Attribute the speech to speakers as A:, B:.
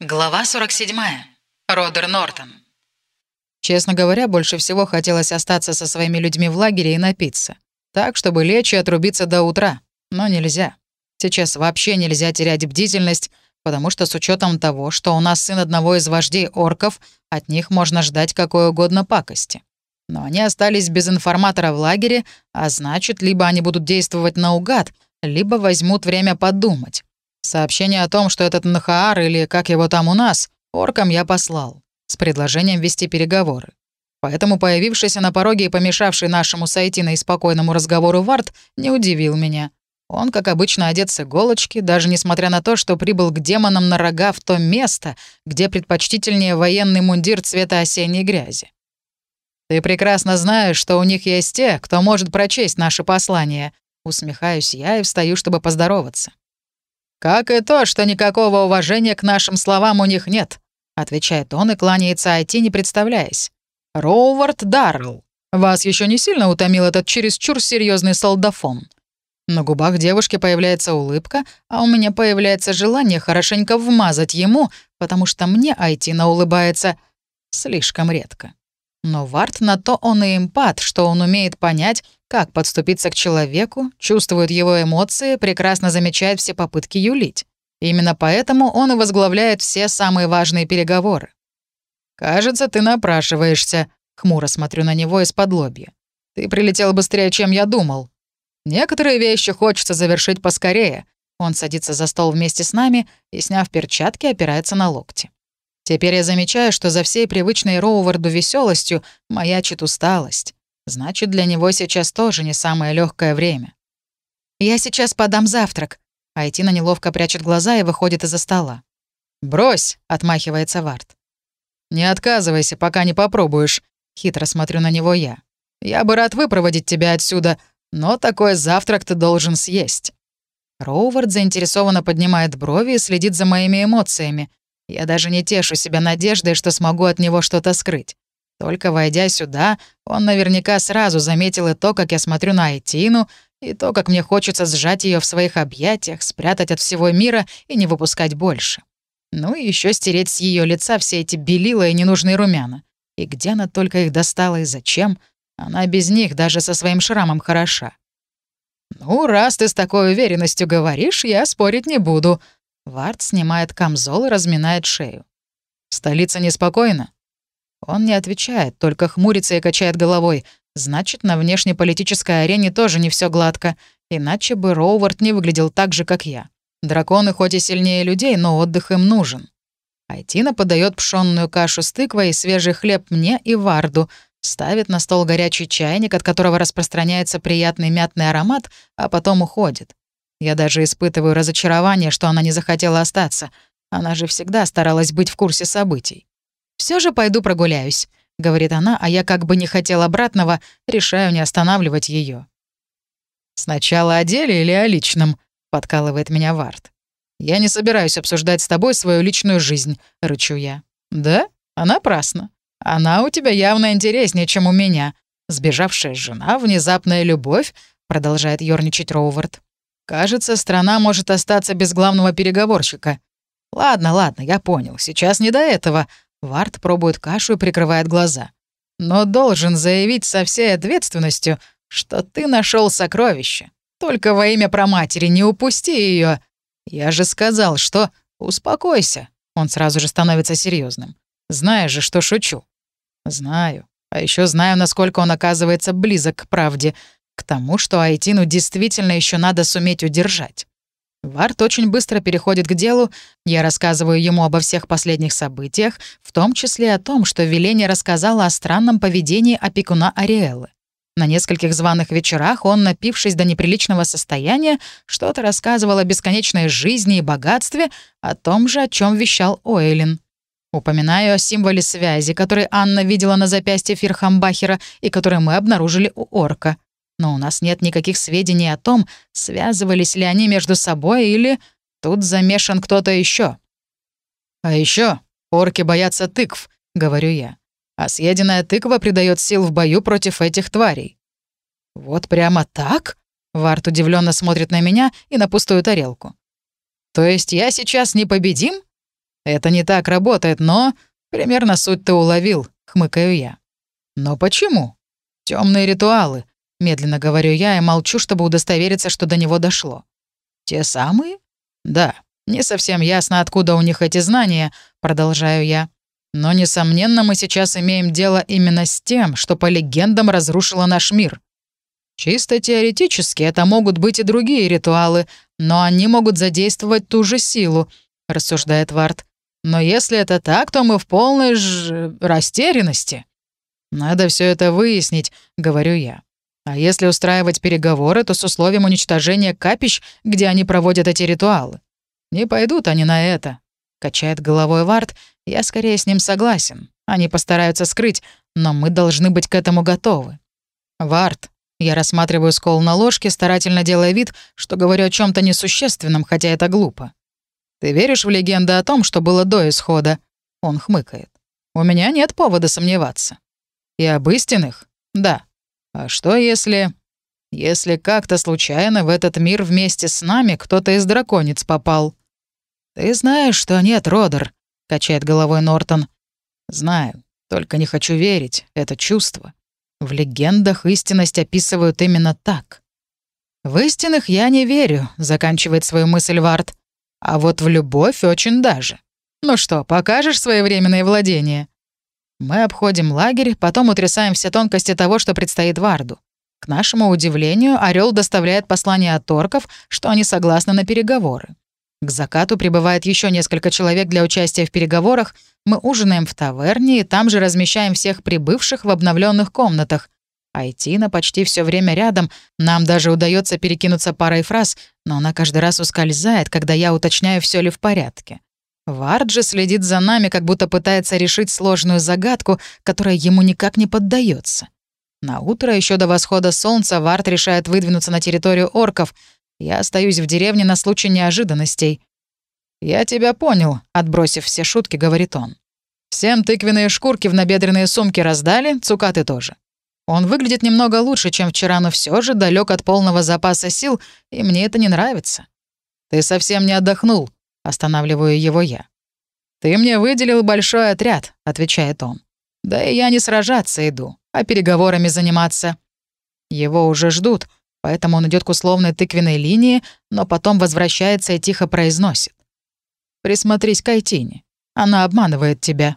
A: Глава 47. Родер Нортон.
B: Честно говоря, больше всего хотелось остаться со своими людьми в лагере и напиться. Так, чтобы лечь и отрубиться до утра. Но нельзя. Сейчас вообще нельзя терять бдительность, потому что с учетом того, что у нас сын одного из вождей орков, от них можно ждать какой угодно пакости. Но они остались без информатора в лагере, а значит, либо они будут действовать наугад, либо возьмут время подумать. Сообщение о том, что этот Нахаар, или как его там у нас, оркам я послал, с предложением вести переговоры. Поэтому появившийся на пороге и помешавший нашему Сайтина и спокойному разговору Вард не удивил меня. Он, как обычно, одет с иголочки, даже несмотря на то, что прибыл к демонам на рога в то место, где предпочтительнее военный мундир цвета осенней грязи. «Ты прекрасно знаешь, что у них есть те, кто может прочесть наши послания», Усмехаюсь я и встаю, чтобы поздороваться. «Как и то, что никакого уважения к нашим словам у них нет», — отвечает он и кланяется Айти, не представляясь. «Роувард Даррелл, вас еще не сильно утомил этот чересчур серьезный солдафон?» На губах девушки появляется улыбка, а у меня появляется желание хорошенько вмазать ему, потому что мне Айтина улыбается слишком редко. Но Варт на то он и эмпат, что он умеет понять, как подступиться к человеку, чувствует его эмоции, прекрасно замечает все попытки юлить. Именно поэтому он и возглавляет все самые важные переговоры. «Кажется, ты напрашиваешься», — хмуро смотрю на него из-под лобья. «Ты прилетел быстрее, чем я думал. Некоторые вещи хочется завершить поскорее». Он садится за стол вместе с нами и, сняв перчатки, опирается на локти. Теперь я замечаю, что за всей привычной Роуварду веселостью маячит усталость. Значит, для него сейчас тоже не самое легкое время. «Я сейчас подам завтрак». Айтина неловко прячет глаза и выходит из-за стола. «Брось!» — отмахивается Вард. «Не отказывайся, пока не попробуешь», — хитро смотрю на него я. «Я бы рад выпроводить тебя отсюда, но такой завтрак ты должен съесть». Роувард заинтересованно поднимает брови и следит за моими эмоциями. Я даже не тешу себя надеждой, что смогу от него что-то скрыть. Только войдя сюда, он наверняка сразу заметил и то, как я смотрю на Айтину, и то, как мне хочется сжать ее в своих объятиях, спрятать от всего мира и не выпускать больше. Ну и еще стереть с ее лица все эти белила и ненужные румяна. И где она только их достала и зачем? Она без них даже со своим шрамом хороша. «Ну, раз ты с такой уверенностью говоришь, я спорить не буду». Вард снимает камзол и разминает шею. «Столица неспокойна?» Он не отвечает, только хмурится и качает головой. Значит, на внешнеполитической арене тоже не все гладко. Иначе бы Роувард не выглядел так же, как я. Драконы хоть и сильнее людей, но отдых им нужен. Айтина подает пшенную кашу с тыквой и свежий хлеб мне и Варду, ставит на стол горячий чайник, от которого распространяется приятный мятный аромат, а потом уходит. Я даже испытываю разочарование, что она не захотела остаться. Она же всегда старалась быть в курсе событий. Все же пойду прогуляюсь», — говорит она, а я как бы не хотел обратного, решаю не останавливать ее. «Сначала о деле или о личном?» — подкалывает меня Вард. «Я не собираюсь обсуждать с тобой свою личную жизнь», — рычу я. «Да? А напрасно. Она у тебя явно интереснее, чем у меня. Сбежавшая жена, внезапная любовь», — продолжает ёрничать Роувард. «Кажется, страна может остаться без главного переговорщика. Ладно, ладно, я понял. Сейчас не до этого. Вард пробует кашу и прикрывает глаза. «Но должен заявить со всей ответственностью, что ты нашел сокровище. Только во имя проматери не упусти ее. Я же сказал, что... Успокойся». Он сразу же становится серьезным. Знаешь же, что шучу. Знаю. А еще знаю, насколько он оказывается близок к правде, к тому, что Айтину действительно еще надо суметь удержать. Варт очень быстро переходит к делу. Я рассказываю ему обо всех последних событиях, в том числе о том, что Веление рассказала о странном поведении опекуна Ариэлы. На нескольких званых вечерах он, напившись до неприличного состояния, что-то рассказывал о бесконечной жизни и богатстве, о том же, о чем вещал Оэлин. Упоминаю о символе связи, который Анна видела на запястье Фирхамбахера и который мы обнаружили у орка но у нас нет никаких сведений о том, связывались ли они между собой или тут замешан кто-то еще. А еще орки боятся тыкв, говорю я. А съеденная тыква придает сил в бою против этих тварей. Вот прямо так? Варт удивленно смотрит на меня и на пустую тарелку. То есть я сейчас непобедим? Это не так работает, но... Примерно суть ты уловил, хмыкаю я. Но почему? Темные ритуалы, медленно говорю я и молчу, чтобы удостовериться, что до него дошло. Те самые? Да. Не совсем ясно, откуда у них эти знания, продолжаю я. Но, несомненно, мы сейчас имеем дело именно с тем, что по легендам разрушило наш мир. Чисто теоретически это могут быть и другие ритуалы, но они могут задействовать ту же силу, рассуждает Варт. Но если это так, то мы в полной ж... растерянности. Надо все это выяснить, говорю я. А если устраивать переговоры, то с условием уничтожения капищ, где они проводят эти ритуалы. Не пойдут они на это. Качает головой Варт, я скорее с ним согласен. Они постараются скрыть, но мы должны быть к этому готовы. Варт, я рассматриваю скол на ложке, старательно делая вид, что говорю о чем то несущественном, хотя это глупо. «Ты веришь в легенды о том, что было до исхода?» Он хмыкает. «У меня нет повода сомневаться». «И об истинных?» «Да. А что если...» «Если как-то случайно в этот мир вместе с нами кто-то из драконец попал?» «Ты знаешь, что нет, Родер», — качает головой Нортон. «Знаю, только не хочу верить, это чувство. В легендах истинность описывают именно так». «В истинных я не верю», — заканчивает свою мысль Вард. «А вот в любовь очень даже. Ну что, покажешь своевременное владение?» Мы обходим лагерь, потом утрясаем все тонкости того, что предстоит Варду. К нашему удивлению, Орел доставляет послание от торков, что они согласны на переговоры. К закату прибывает еще несколько человек для участия в переговорах. Мы ужинаем в таверне и там же размещаем всех прибывших в обновленных комнатах. Айтина почти все время рядом, нам даже удается перекинуться парой фраз, но она каждый раз ускользает, когда я уточняю, все ли в порядке. Вард же следит за нами, как будто пытается решить сложную загадку, которая ему никак не поддается. На утро еще до восхода солнца Вард решает выдвинуться на территорию орков — я остаюсь в деревне на случай неожиданностей. «Я тебя понял», — отбросив все шутки, говорит он. «Всем тыквенные шкурки в набедренные сумки раздали, цукаты тоже. Он выглядит немного лучше, чем вчера, но все же далек от полного запаса сил, и мне это не нравится. Ты совсем не отдохнул», — останавливаю его я. «Ты мне выделил большой отряд», — отвечает он. «Да и я не сражаться иду, а переговорами заниматься. Его уже ждут, поэтому он идет к условной тыквенной линии, но потом возвращается и тихо произносит. «Присмотрись к Айтине. Она обманывает тебя».